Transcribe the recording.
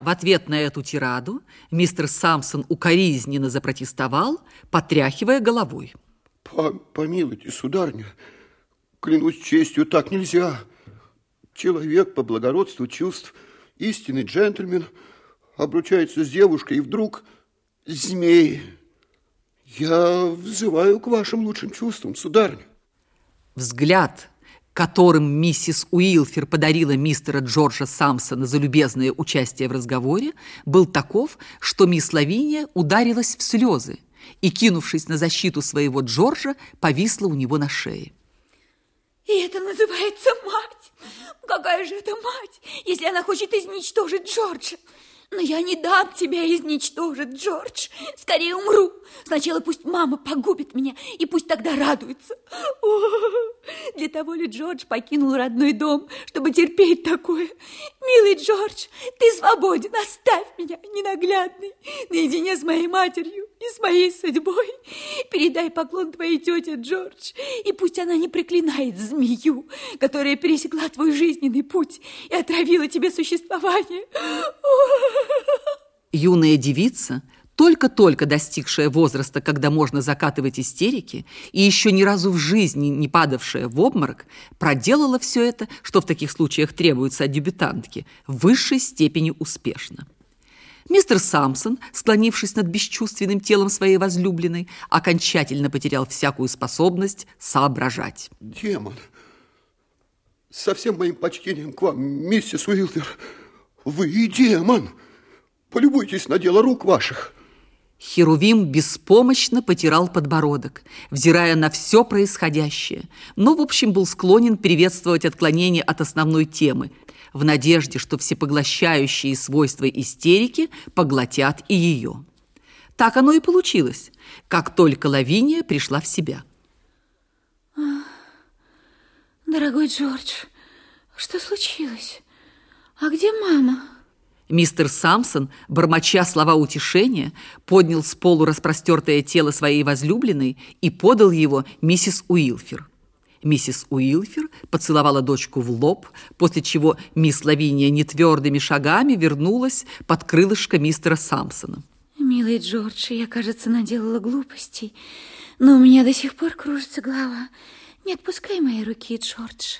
В ответ на эту тираду мистер Самсон укоризненно запротестовал, потряхивая головой. Помилуйте, сударня, клянусь честью, так нельзя. Человек по благородству чувств, истинный джентльмен, обручается с девушкой, и вдруг змеи. Я взываю к вашим лучшим чувствам, сударня. Взгляд которым миссис Уилфер подарила мистера Джорджа Самсона за любезное участие в разговоре, был таков, что мисс Лавиния ударилась в слезы и, кинувшись на защиту своего Джорджа, повисла у него на шее. И это называется мать. Какая же это мать, если она хочет изничтожить Джорджа? Но я не дам тебя изничтожить, Джордж. Скорее умру. Сначала пусть мама погубит меня, и пусть тогда радуется. О, для того ли Джордж покинул родной дом, чтобы терпеть такое? Милый Джордж, ты свободен, оставь меня, ненаглядный, наедине с моей матерью и с моей судьбой. Передай поклон твоей тете, Джордж, и пусть она не проклинает змею, которая пересекла твой жизненный путь и отравила тебе существование. Юная девица, только-только достигшая возраста, когда можно закатывать истерики, и еще ни разу в жизни не падавшая в обморок, проделала все это, что в таких случаях требуется от дебютантки, в высшей степени успешно. Мистер Самсон, склонившись над бесчувственным телом своей возлюбленной, окончательно потерял всякую способность соображать. Демон, со всем моим почтением к вам, миссис Уилтер, вы и демон. Полюбуйтесь на дело рук ваших. Херувим беспомощно потирал подбородок, взирая на все происходящее, но, в общем, был склонен приветствовать отклонение от основной темы, в надежде, что всепоглощающие свойства истерики поглотят и ее. Так оно и получилось, как только Лавиния пришла в себя. Дорогой Джордж, что случилось? А где мама? Мистер Самсон, бормоча слова утешения, поднял с полу распростертое тело своей возлюбленной и подал его миссис Уилфер. Миссис Уилфер поцеловала дочку в лоб, после чего мисс Лавиния нетвердыми шагами вернулась под крылышко мистера Самсона. Милый Джордж, я, кажется, наделала глупостей, но у меня до сих пор кружится голова. Не отпускай мои руки, Джордж.